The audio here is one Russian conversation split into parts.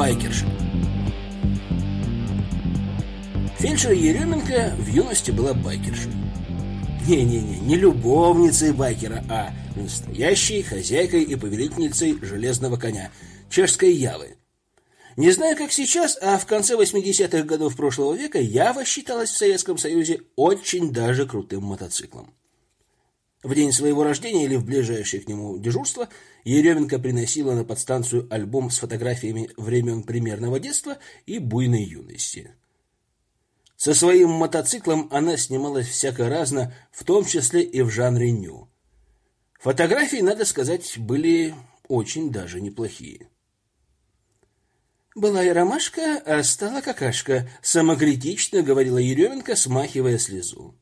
байкерша. Фельдшер Еременко в юности была байкершей. Не-не-не, не любовницей байкера, а настоящей хозяйкой и повелительницей железного коня, чешской Явы. Не знаю, как сейчас, а в конце 80-х годов прошлого века Ява считалась в Советском Союзе очень даже крутым мотоциклом. В день своего рождения или в ближайшее к нему дежурство Еременко приносила на подстанцию альбом с фотографиями времен примерного детства и буйной юности. Со своим мотоциклом она снималась всяко разно, в том числе и в жанре ню. Фотографии, надо сказать, были очень даже неплохие. «Была и ромашка, а стала какашка», — самокритично говорила Еременко, смахивая слезу.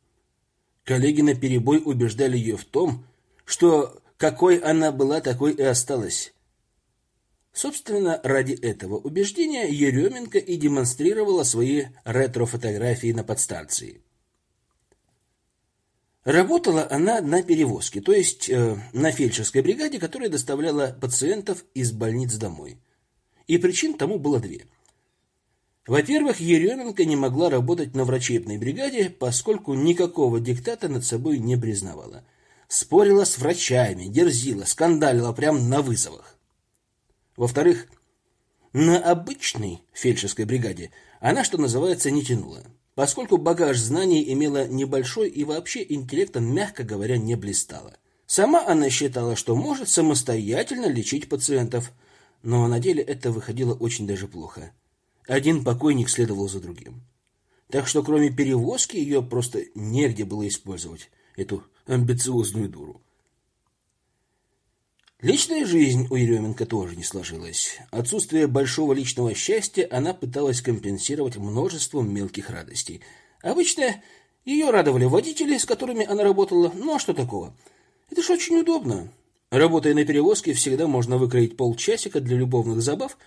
Коллеги на перебой убеждали ее в том, что какой она была, такой и осталась. Собственно, ради этого убеждения Еременко и демонстрировала свои ретро-фотографии на подстанции. Работала она на перевозке, то есть э, на фельдшерской бригаде, которая доставляла пациентов из больниц домой. И причин тому было две. Во-первых, Еременко не могла работать на врачебной бригаде, поскольку никакого диктата над собой не признавала. Спорила с врачами, дерзила, скандалила прямо на вызовах. Во-вторых, на обычной фельдшерской бригаде она, что называется, не тянула, поскольку багаж знаний имела небольшой и вообще интеллектом, мягко говоря, не блистала. Сама она считала, что может самостоятельно лечить пациентов – но на деле это выходило очень даже плохо. Один покойник следовал за другим. Так что кроме перевозки ее просто негде было использовать, эту амбициозную дуру. Личная жизнь у Еременко тоже не сложилась. Отсутствие большого личного счастья она пыталась компенсировать множеством мелких радостей. Обычно ее радовали водители, с которыми она работала. Ну а что такого? Это же очень удобно. Работая на перевозке, всегда можно выкроить полчасика для любовных забав,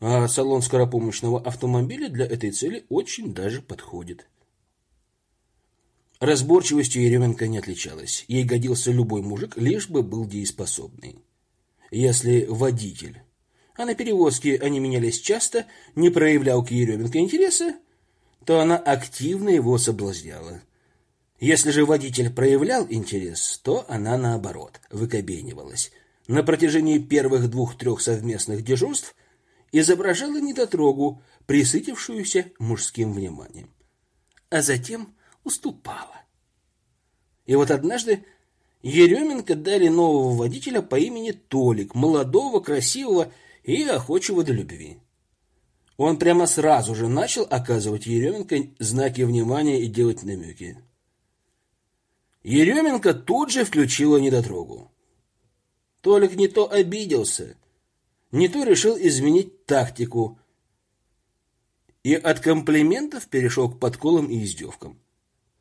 а салон скоропомощного автомобиля для этой цели очень даже подходит. Разборчивостью Еременко не отличалась. Ей годился любой мужик, лишь бы был дееспособный. Если водитель, а на перевозке они менялись часто, не проявлял к Еременко интереса, то она активно его соблазняла – если же водитель проявлял интерес, то она, наоборот, выкобенивалась. На протяжении первых двух-трех совместных дежурств изображала недотрогу, присытившуюся мужским вниманием. А затем уступала. И вот однажды Еременко дали нового водителя по имени Толик, молодого, красивого и охочего до любви. Он прямо сразу же начал оказывать Еременко знаки внимания и делать намеки. Еременко тут же включила недотрогу. Толик не то обиделся, не то решил изменить тактику и от комплиментов перешел к подколам и издевкам.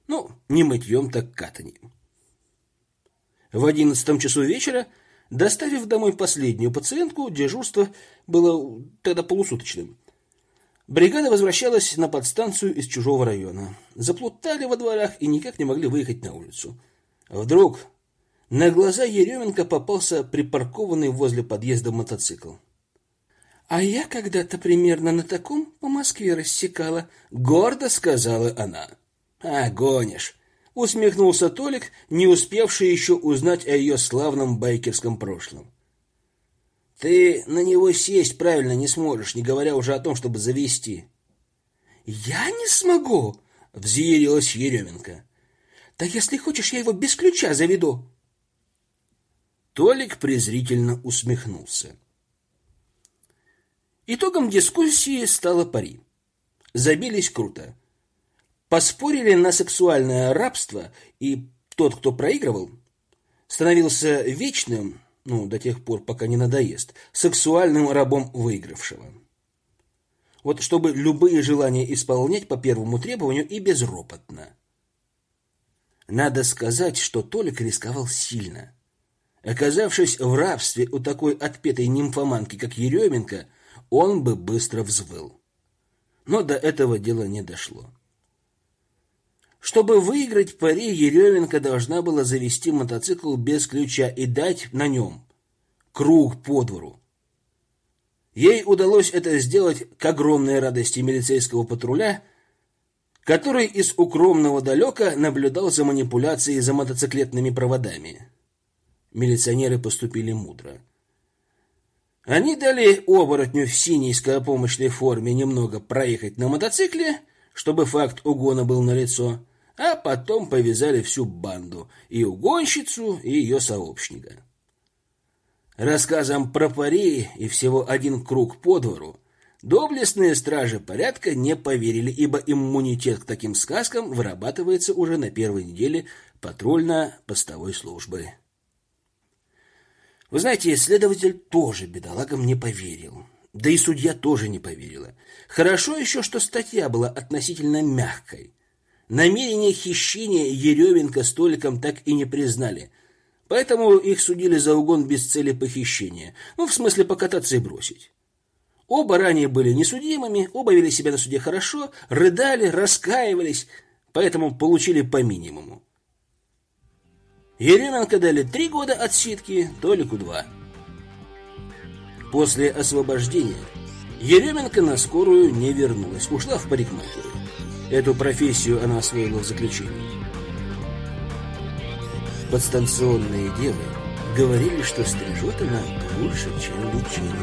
Ну, не мытьем, так катанием. В одиннадцатом часу вечера, доставив домой последнюю пациентку, дежурство было тогда полусуточным. Бригада возвращалась на подстанцию из чужого района. Заплутали во дворах и никак не могли выехать на улицу. Вдруг на глаза Еременко попался припаркованный возле подъезда мотоцикл. «А я когда-то примерно на таком по Москве рассекала», — гордо сказала она. «А, гонишь!» — усмехнулся Толик, не успевший еще узнать о ее славном байкерском прошлом. Ты на него сесть правильно не сможешь, не говоря уже о том, чтобы завести. Я не смогу, взъярилась Еременко. Да если хочешь, я его без ключа заведу. Толик презрительно усмехнулся. Итогом дискуссии стало пари. Забились круто. Поспорили на сексуальное рабство, и тот, кто проигрывал, становился вечным ну, до тех пор, пока не надоест, сексуальным рабом выигравшего. Вот чтобы любые желания исполнять по первому требованию и безропотно. Надо сказать, что Толик рисковал сильно. Оказавшись в рабстве у такой отпетой нимфоманки, как Еременко, он бы быстро взвыл. Но до этого дела не дошло. Чтобы выиграть пари, Еременко должна была завести мотоцикл без ключа и дать на нем круг по двору. Ей удалось это сделать к огромной радости милицейского патруля, который из укромного далека наблюдал за манипуляцией за мотоциклетными проводами. Милиционеры поступили мудро. Они дали оборотню в синей скоропомощной форме немного проехать на мотоцикле, чтобы факт угона был налицо, а потом повязали всю банду, и угонщицу, и ее сообщника. Рассказам про пари и всего один круг по двору доблестные стражи порядка не поверили, ибо иммунитет к таким сказкам вырабатывается уже на первой неделе патрульно-постовой службы. Вы знаете, следователь тоже бедолагам не поверил. Да и судья тоже не поверила. Хорошо еще, что статья была относительно мягкой. Намерение хищения Еременко с Толиком так и не признали – Поэтому их судили за угон без цели похищения. Ну, в смысле покататься и бросить. Оба ранее были несудимыми, оба вели себя на суде хорошо, рыдали, раскаивались, поэтому получили по минимуму. Еременко дали три года отсидки, Толику два. После освобождения Еременко на скорую не вернулась, ушла в парикмахерию. Эту профессию она освоила в заключении. Подстанционные девы говорили, что стрижет она лучше, чем личина.